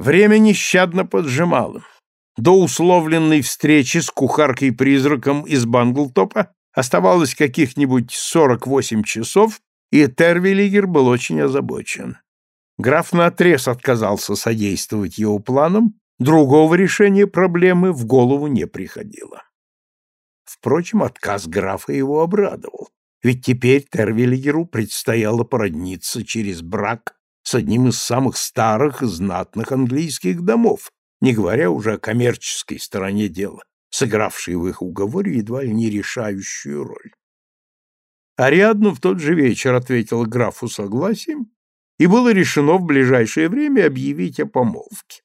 Время нещадно поджимало. До условленной встречи с кухаркой-призраком из Банглтопа оставалось каких-нибудь 48 часов, и Тервилигер был очень озабочен. Граф наотрез отказался содействовать его планам, другого решения проблемы в голову не приходило. Впрочем, отказ графа его обрадовал, ведь теперь Тервилигеру предстояло породниться через брак с одним из самых старых и знатных английских домов, не говоря уже о коммерческой стороне дела, сыгравшей в их уговоре едва ли не решающую роль. Ариадна в тот же вечер ответила графу согласием, и было решено в ближайшее время объявить о помолвке.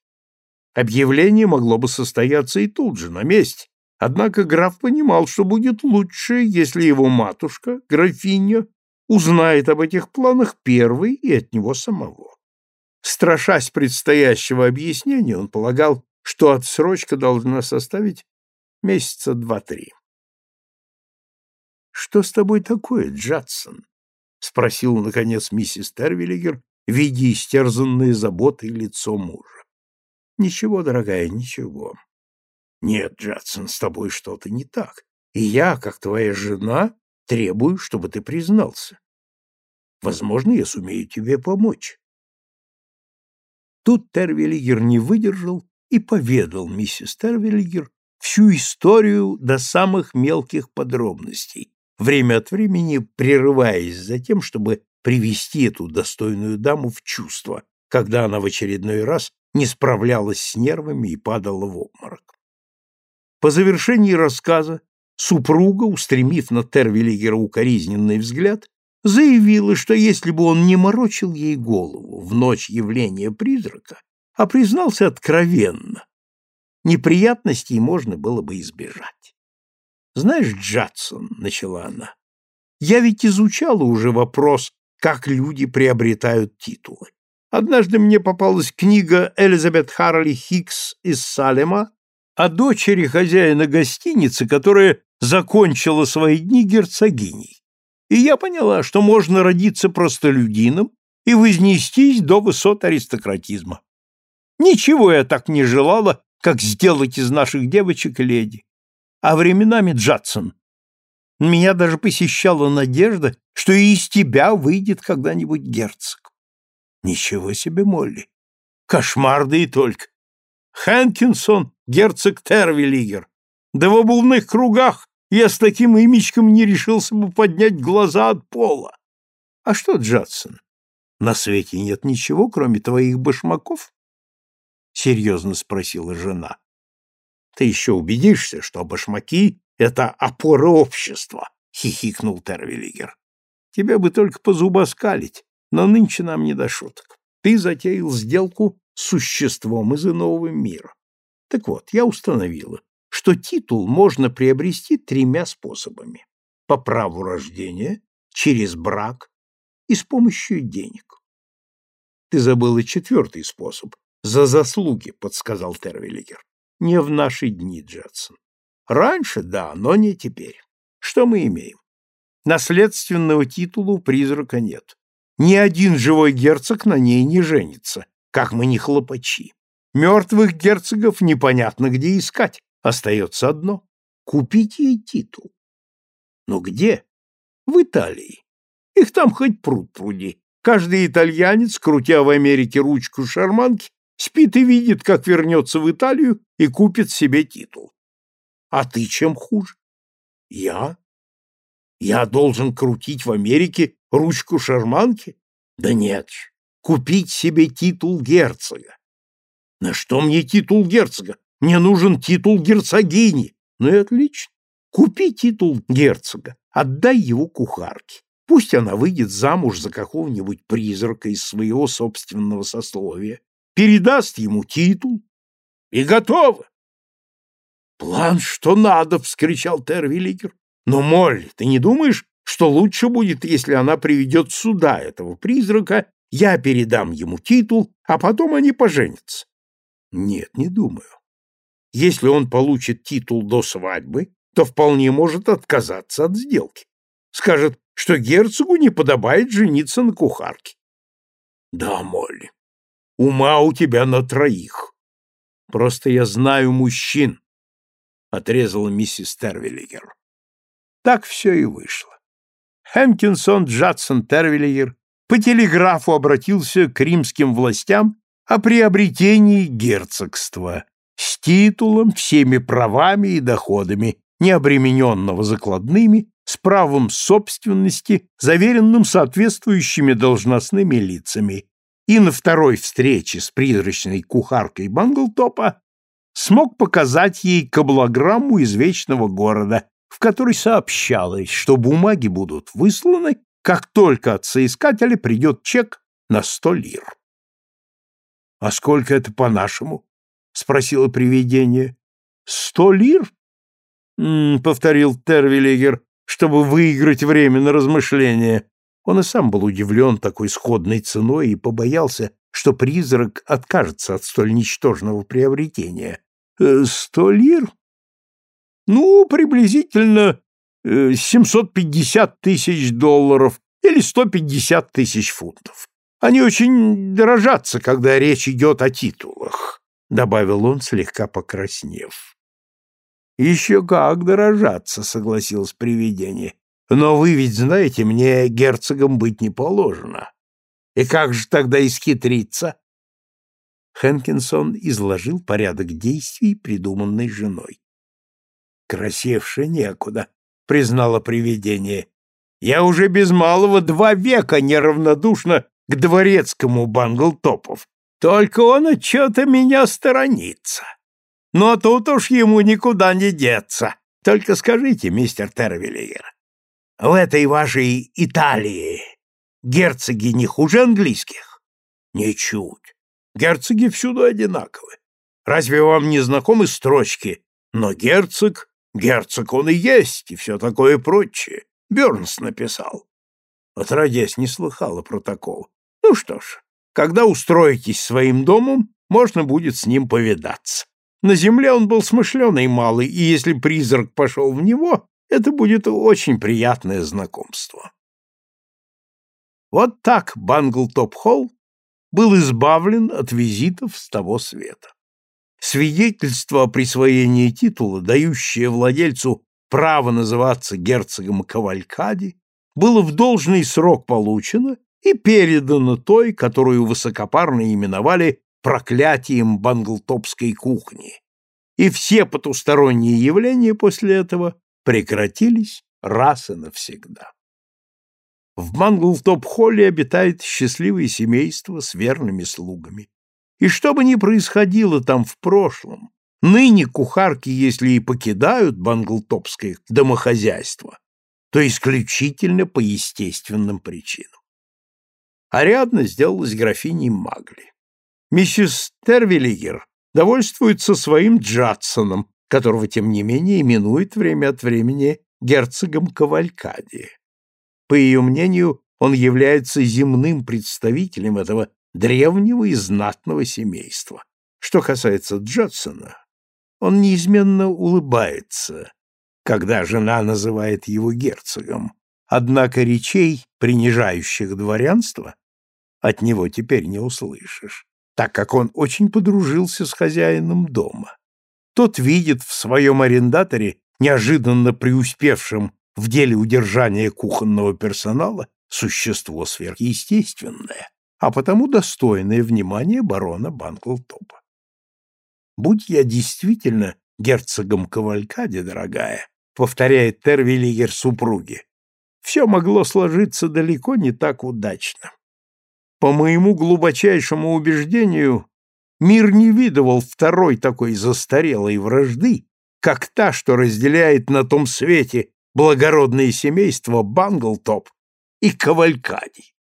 Объявление могло бы состояться и тут же, на месте, однако граф понимал, что будет лучше, если его матушка, графиня, узнает об этих планах первой и от него самого. Страшась предстоящего объяснения, он полагал, что отсрочка должна составить месяца два-три. «Что с тобой такое, Джадсон?» — спросил, наконец, миссис Тервиллигер, видя истерзанное заботой лицо мужа. «Ничего, дорогая, ничего. Нет, Джадсон, с тобой что-то не так, и я, как твоя жена, требую, чтобы ты признался. Возможно, я сумею тебе помочь». Тут Тервиллигер не выдержал и поведал миссис Тервиллигер всю историю до самых мелких подробностей, время от времени прерываясь за тем, чтобы привести эту достойную даму в чувство, когда она в очередной раз не справлялась с нервами и падала в обморок. По завершении рассказа супруга, устремив на Тервиллигера укоризненный взгляд, заявила, что если бы он не морочил ей голову в ночь явления призрака, а признался откровенно, неприятностей можно было бы избежать. «Знаешь, Джадсон», — начала она, — «я ведь изучала уже вопрос, как люди приобретают титулы. Однажды мне попалась книга Элизабет Харли Хикс из Салема о дочери хозяина гостиницы, которая закончила свои дни герцогиней. И я поняла, что можно родиться простолюдином и вознестись до высот аристократизма. Ничего я так не желала, как сделать из наших девочек леди а временами Джадсон. Меня даже посещала надежда, что и из тебя выйдет когда-нибудь герцог. Ничего себе, Молли. Кошмар да и только. Хэнкинсон, герцог Тервиллигер. Да в обувных кругах я с таким имечком не решился бы поднять глаза от пола. А что, Джадсон, на свете нет ничего, кроме твоих башмаков? Серьезно спросила жена. Ты еще убедишься, что башмаки — это опора общества, — хихикнул Тервиллигер. Тебе бы только позубоскалить, но нынче нам не до шуток. Ты затеял сделку с существом из иного мира. Так вот, я установила, что титул можно приобрести тремя способами. По праву рождения, через брак и с помощью денег. Ты забыла четвертый способ. За заслуги, подсказал Тервиллигер. Не в наши дни, Джадсон. Раньше, да, но не теперь. Что мы имеем? Наследственного титула у призрака нет. Ни один живой герцог на ней не женится, как мы не хлопачи. Мертвых герцогов непонятно где искать. Остается одно — купить ей титул. Но где? В Италии. Их там хоть пруд пруди. Каждый итальянец, крутя в Америке ручку шарманки, Спит и видит, как вернется в Италию и купит себе титул. А ты чем хуже? Я? Я должен крутить в Америке ручку шарманки? Да нет купить себе титул герцога. На что мне титул герцога? Мне нужен титул герцогини. Ну и отлично. Купи титул герцога, отдай его кухарке. Пусть она выйдет замуж за какого-нибудь призрака из своего собственного сословия передаст ему титул, и готово. «План, что надо!» — вскричал Тервилликер. «Но, Молли, ты не думаешь, что лучше будет, если она приведет сюда этого призрака, я передам ему титул, а потом они поженятся?» «Нет, не думаю. Если он получит титул до свадьбы, то вполне может отказаться от сделки. Скажет, что герцогу не подобает жениться на кухарке. Да, Молли, Ума у тебя на троих. Просто я знаю мужчин, — отрезала миссис Тервиллигер. Так все и вышло. Хэнкинсон Джадсон Тервиллигер по телеграфу обратился к римским властям о приобретении герцогства с титулом, всеми правами и доходами, не обремененного закладными, с правом собственности, заверенным соответствующими должностными лицами, и на второй встрече с призрачной кухаркой Банглтопа смог показать ей каблограмму из Вечного города, в которой сообщалось, что бумаги будут высланы, как только от соискателя придет чек на сто лир. — А сколько это по-нашему? — спросило привидение. — Сто лир? — повторил Тервилегер, чтобы выиграть время на размышление. Он и сам был удивлен такой сходной ценой и побоялся, что призрак откажется от столь ничтожного приобретения. «Э, «Сто лир?» «Ну, приблизительно э, семьсот пятьдесят тысяч долларов или сто пятьдесят тысяч фунтов. Они очень дорожатся, когда речь идет о титулах», — добавил он, слегка покраснев. «Еще как дорожаться», — согласилось привидение. «Но вы ведь знаете, мне герцогом быть не положено. И как же тогда исхитриться?» Хэнкинсон изложил порядок действий, придуманный женой. «Красивше некуда», — признало привидение. «Я уже без малого два века неравнодушно к дворецкому Банглтопов. Только он отчета меня сторонится. Но тут уж ему никуда не деться. Только скажите, мистер Тервиллиер, в этой вашей Италии герцоги не хуже английских? Ничуть. Герцоги всюду одинаковы. Разве вам не знакомы строчки «Но герцог, герцог он и есть» и все такое прочее? Бернс написал. Отродясь, не слыхала про такого. Ну что ж, когда устроитесь своим домом, можно будет с ним повидаться. На земле он был смышленый малый, и если призрак пошел в него, это будет очень приятное знакомство. Вот так Банглтоп-Холл был избавлен от визитов с того света. Свидетельство о присвоении титула, дающее владельцу право называться герцогом Кавалькади, было в должный срок получено и передано той, которую высокопарно именовали проклятием банглтопской кухни, и все потусторонние явления после этого прекратились раз и навсегда. В Банглтоп-холле обитает счастливое семейство с верными слугами. И что бы ни происходило там в прошлом, ныне кухарки, если и покидают банглтопское домохозяйство, то исключительно по естественным причинам. Ариадна сделалась графиней Магли. Миссис Тервиллигер довольствуется своим Джадсоном, которого, тем не менее, именует время от времени герцогом Кавалькади. По ее мнению, он является земным представителем этого древнего и знатного семейства. Что касается Джадсона, он неизменно улыбается, когда жена называет его герцогом, однако речей, принижающих дворянство, от него теперь не услышишь так как он очень подружился с хозяином дома. Тот видит в своем арендаторе, неожиданно преуспевшем в деле удержания кухонного персонала, существо сверхъестественное, а потому достойное внимания барона Банклтопа. «Будь я действительно герцогом Кавалькаде, дорогая», повторяет Тервиллигер супруге, все могло сложиться далеко не так удачно. По моему глубочайшему убеждению, мир не видывал второй такой застарелой вражды, как та, что разделяет на том свете благородные семейства Банглтоп и Кавалькади.